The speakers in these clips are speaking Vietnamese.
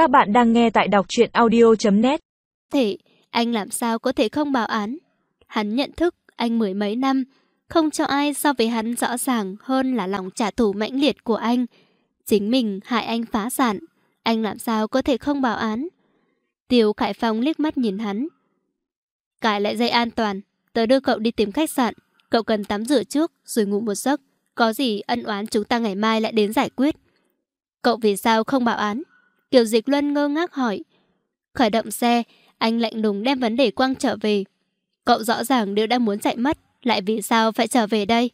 Các bạn đang nghe tại đọc truyện audio.net Thể, anh làm sao có thể không báo án? Hắn nhận thức anh mười mấy năm, không cho ai so với hắn rõ ràng hơn là lòng trả thù mãnh liệt của anh. Chính mình hại anh phá sản, anh làm sao có thể không báo án? Tiêu Khải Phong liếc mắt nhìn hắn. Cải lại dây an toàn, tớ đưa cậu đi tìm khách sạn. Cậu cần tắm rửa trước rồi ngủ một giấc. Có gì ân oán chúng ta ngày mai lại đến giải quyết. Cậu vì sao không báo án? Kiều Dịch Luân ngơ ngác hỏi. Khởi động xe, anh lạnh lùng đem vấn đề quăng trở về. Cậu rõ ràng đều đang muốn chạy mất, lại vì sao phải trở về đây?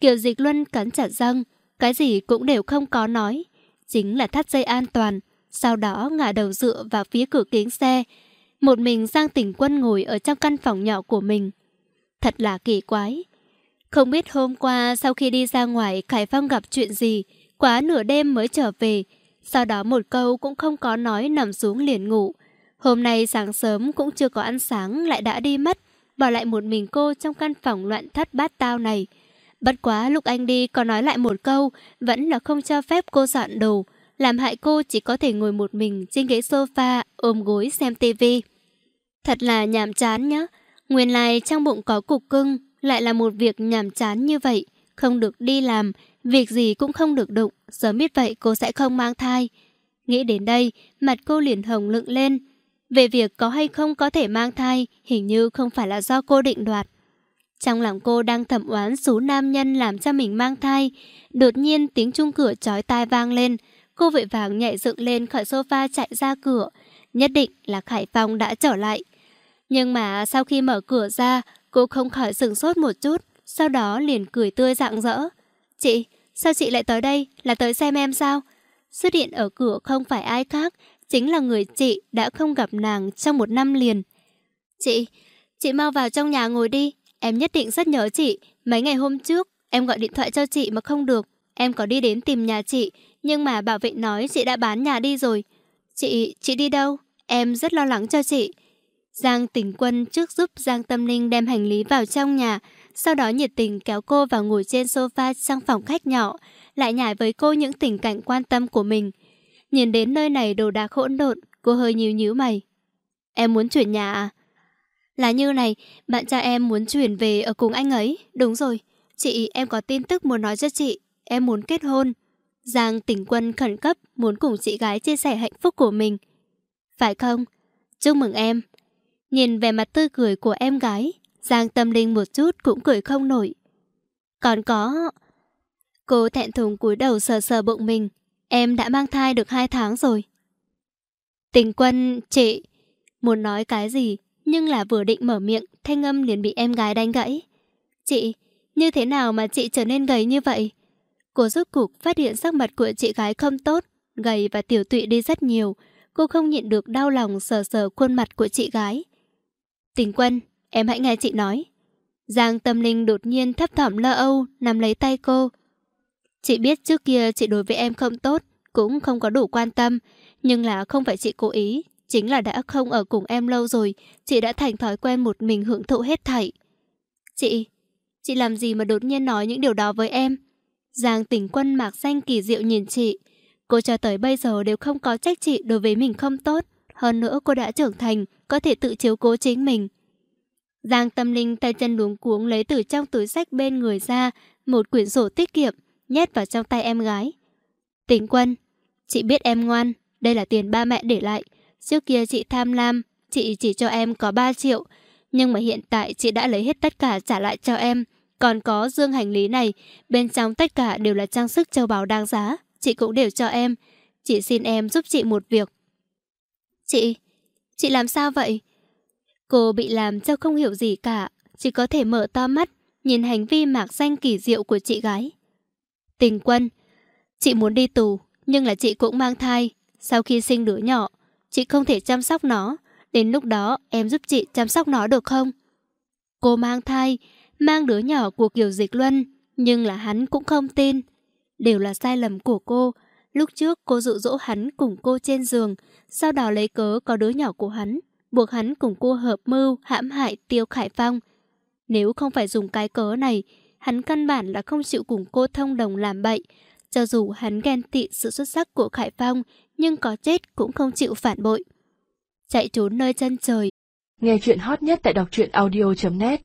Kiều Dịch Luân cắn chặt răng, cái gì cũng đều không có nói. Chính là thắt dây an toàn, sau đó ngả đầu dựa vào phía cửa kính xe. Một mình Giang Tỉnh Quân ngồi ở trong căn phòng nhỏ của mình. Thật là kỳ quái. Không biết hôm qua sau khi đi ra ngoài Khải Phong gặp chuyện gì, quá nửa đêm mới trở về. Sau đó một câu cũng không có nói nằm xuống liền ngủ. Hôm nay sáng sớm cũng chưa có ăn sáng lại đã đi mất, bỏ lại một mình cô trong căn phòng loạn thất bát tao này. Bất quá lúc anh đi có nói lại một câu, vẫn là không cho phép cô dọn đồ, làm hại cô chỉ có thể ngồi một mình trên ghế sofa, ôm gối xem tivi. Thật là nhàm chán nhá, nguyên lai trong bụng có cục cưng, lại là một việc nhàm chán như vậy, không được đi làm, việc gì cũng không được đụng, sớm biết vậy cô sẽ không mang thai. Nghĩ đến đây, mặt cô liền hồng lựng lên. Về việc có hay không có thể mang thai, hình như không phải là do cô định đoạt. Trong lòng cô đang thẩm oán số nam nhân làm cho mình mang thai. Đột nhiên tiếng chung cửa chói tai vang lên. Cô vội vàng nhảy dựng lên khỏi sofa chạy ra cửa. Nhất định là Khải Phong đã trở lại. Nhưng mà sau khi mở cửa ra, cô không khỏi sừng sốt một chút. Sau đó liền cười tươi rạng rỡ. Chị, sao chị lại tới đây? Là tới xem em sao? Xuất hiện ở cửa không phải ai khác, chính là người chị đã không gặp nàng trong một năm liền. Chị, chị mau vào trong nhà ngồi đi, em nhất định rất nhớ chị. Mấy ngày hôm trước, em gọi điện thoại cho chị mà không được. Em có đi đến tìm nhà chị, nhưng mà bảo vệ nói chị đã bán nhà đi rồi. Chị, chị đi đâu? Em rất lo lắng cho chị. Giang tỉnh quân trước giúp Giang Tâm Linh đem hành lý vào trong nhà, sau đó nhiệt tình kéo cô vào ngồi trên sofa sang phòng khách nhỏ, lại nhảy với cô những tình cảnh quan tâm của mình. Nhìn đến nơi này đồ đạc hỗn độn, cô hơi nhíu nhíu mày. Em muốn chuyển nhà à? Là như này, bạn trai em muốn chuyển về ở cùng anh ấy. Đúng rồi, chị em có tin tức muốn nói cho chị. Em muốn kết hôn. Giang tỉnh quân khẩn cấp muốn cùng chị gái chia sẻ hạnh phúc của mình. Phải không? Chúc mừng em. Nhìn vẻ mặt tươi cười của em gái, Giang tâm linh một chút cũng cười không nổi. Còn có... Cô thẹn thùng cúi đầu sờ sờ bụng mình. Em đã mang thai được hai tháng rồi. Tình quân, chị... Muốn nói cái gì, nhưng là vừa định mở miệng, thanh âm liền bị em gái đánh gãy. Chị, như thế nào mà chị trở nên gầy như vậy? Cô rút cục phát hiện sắc mặt của chị gái không tốt, gầy và tiểu tụy đi rất nhiều. Cô không nhịn được đau lòng sờ sờ khuôn mặt của chị gái. Tình quân, em hãy nghe chị nói. Giang tâm linh đột nhiên thấp thỏm lo âu, nắm lấy tay cô. Chị biết trước kia chị đối với em không tốt, cũng không có đủ quan tâm, nhưng là không phải chị cố ý, chính là đã không ở cùng em lâu rồi, chị đã thành thói quen một mình hưởng thụ hết thảy. Chị, chị làm gì mà đột nhiên nói những điều đó với em? Giang tỉnh quân mạc xanh kỳ diệu nhìn chị. Cô cho tới bây giờ đều không có trách chị đối với mình không tốt. Hơn nữa cô đã trưởng thành, có thể tự chiếu cố chính mình. Giang tâm linh tay chân luống cuống lấy từ trong túi sách bên người ra một quyển sổ tiết kiệm, nhét vào trong tay em gái. Tính quân, chị biết em ngoan, đây là tiền ba mẹ để lại. Trước kia chị tham lam, chị chỉ cho em có 3 triệu. Nhưng mà hiện tại chị đã lấy hết tất cả trả lại cho em. Còn có dương hành lý này, bên trong tất cả đều là trang sức châu báu đáng giá. Chị cũng đều cho em. Chị xin em giúp chị một việc. Chị, chị làm sao vậy? Cô bị làm cho không hiểu gì cả, chỉ có thể mở to mắt, nhìn hành vi mạc danh kỳ diệu của chị gái. Tình quân, chị muốn đi tù, nhưng là chị cũng mang thai. Sau khi sinh đứa nhỏ, chị không thể chăm sóc nó. Đến lúc đó em giúp chị chăm sóc nó được không? Cô mang thai, mang đứa nhỏ của Kiều Dịch Luân, nhưng là hắn cũng không tin. Đều là sai lầm của cô. Lúc trước cô dụ dỗ hắn cùng cô trên giường, sau đó lấy cớ có đứa nhỏ của hắn, buộc hắn cùng cô hợp mưu hãm hại Tiêu Khải Phong. Nếu không phải dùng cái cớ này, hắn căn bản là không chịu cùng cô thông đồng làm bậy. Cho dù hắn ghen tị sự xuất sắc của Khải Phong, nhưng có chết cũng không chịu phản bội. Chạy trốn nơi chân trời. Nghe chuyện hot nhất tại đọc truyện audio.net